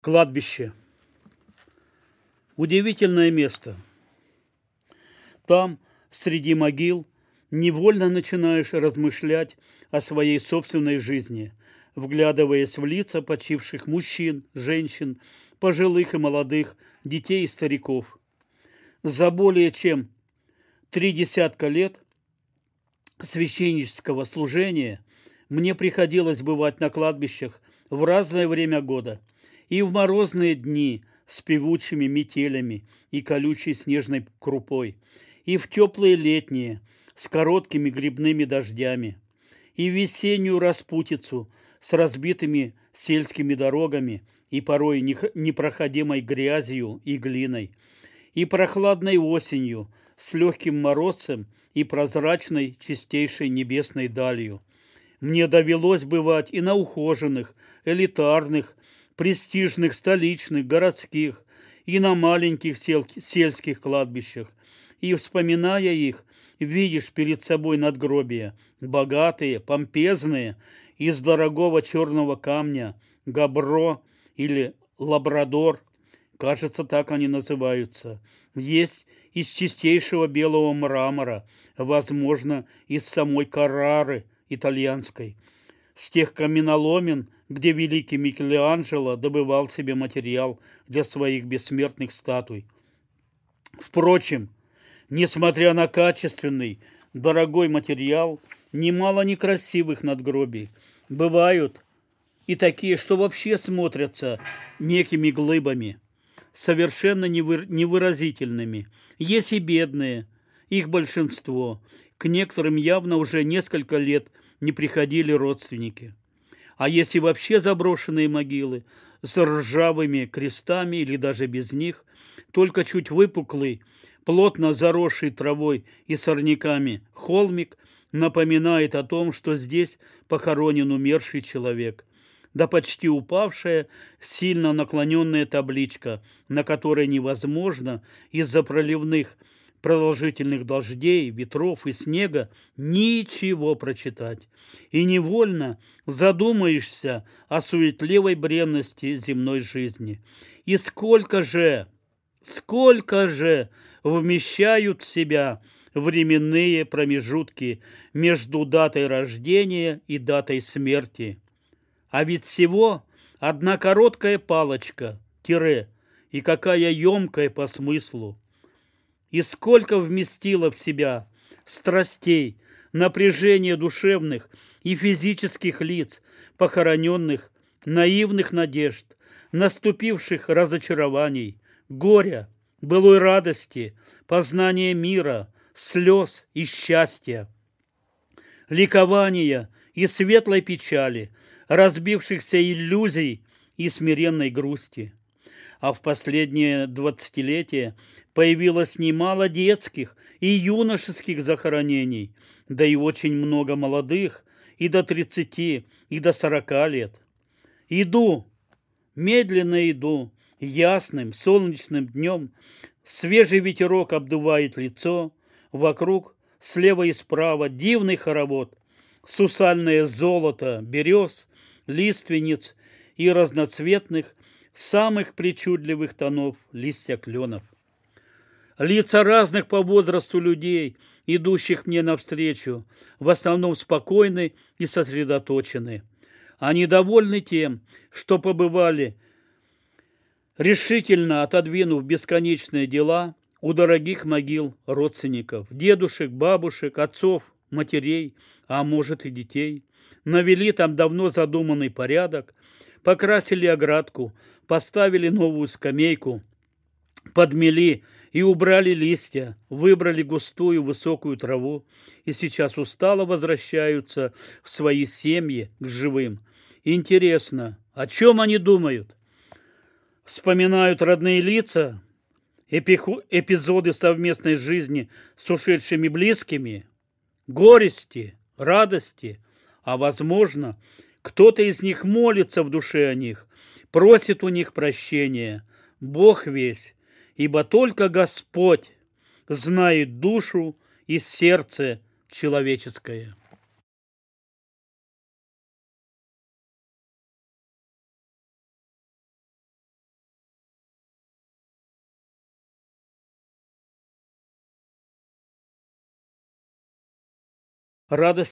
Кладбище. Удивительное место. Там, среди могил, невольно начинаешь размышлять о своей собственной жизни, вглядываясь в лица почивших мужчин, женщин, пожилых и молодых, детей и стариков. За более чем три десятка лет священнического служения мне приходилось бывать на кладбищах в разное время года и в морозные дни с певучими метелями и колючей снежной крупой, и в теплые летние с короткими грибными дождями, и в весеннюю распутицу с разбитыми сельскими дорогами и порой непроходимой грязью и глиной, и прохладной осенью с легким морозцем и прозрачной чистейшей небесной далью. Мне довелось бывать и на ухоженных, элитарных, престижных, столичных, городских, и на маленьких сел сельских кладбищах. И, вспоминая их, видишь перед собой надгробия, богатые, помпезные, из дорогого черного камня, габро или лабрадор, кажется, так они называются. Есть из чистейшего белого мрамора, возможно, из самой Каррары итальянской, с тех каменоломен, где великий Микеланджело добывал себе материал для своих бессмертных статуй. Впрочем, несмотря на качественный, дорогой материал, немало некрасивых надгробий. Бывают и такие, что вообще смотрятся некими глыбами, совершенно невыразительными. Есть и бедные, их большинство. К некоторым явно уже несколько лет не приходили родственники. А если вообще заброшенные могилы с ржавыми крестами или даже без них, только чуть выпуклый, плотно заросший травой и сорняками холмик напоминает о том, что здесь похоронен умерший человек. Да почти упавшая, сильно наклоненная табличка, на которой невозможно из-за проливных продолжительных дождей, ветров и снега ничего прочитать. И невольно задумаешься о суетливой бренности земной жизни. И сколько же, сколько же вмещают в себя временные промежутки между датой рождения и датой смерти. А ведь всего одна короткая палочка, тире, и какая емкая по смыслу и сколько вместило в себя страстей, напряжения душевных и физических лиц, похороненных, наивных надежд, наступивших разочарований, горя, былой радости, познания мира, слез и счастья, ликования и светлой печали, разбившихся иллюзий и смиренной грусти а в последнее двадцатилетие появилось немало детских и юношеских захоронений, да и очень много молодых, и до тридцати, и до сорока лет. Иду, медленно иду, ясным солнечным днем, свежий ветерок обдувает лицо, вокруг слева и справа дивный хоровод, сусальное золото берез, лиственниц и разноцветных самых причудливых тонов листья кленов. Лица разных по возрасту людей, идущих мне навстречу, в основном спокойны и сосредоточены. Они довольны тем, что побывали, решительно отодвинув бесконечные дела у дорогих могил родственников, дедушек, бабушек, отцов, матерей, а может и детей. Навели там давно задуманный порядок, покрасили оградку, поставили новую скамейку, подмели и убрали листья, выбрали густую высокую траву и сейчас устало возвращаются в свои семьи к живым. Интересно, о чем они думают? Вспоминают родные лица, эпизоды совместной жизни с ушедшими близкими, горести, радости, а, возможно, кто-то из них молится в душе о них, просит у них прощения. Бог весь, ибо только Господь знает душу и сердце человеческое. Радость